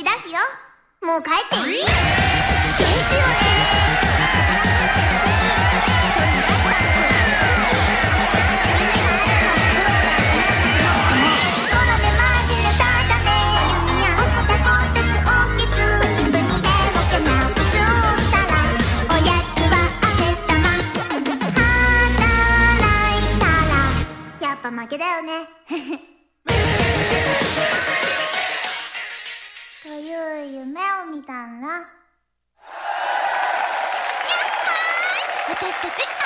き出すよ。もう帰っていい？ですよね。負けだよね。いう夢を見たんら私たち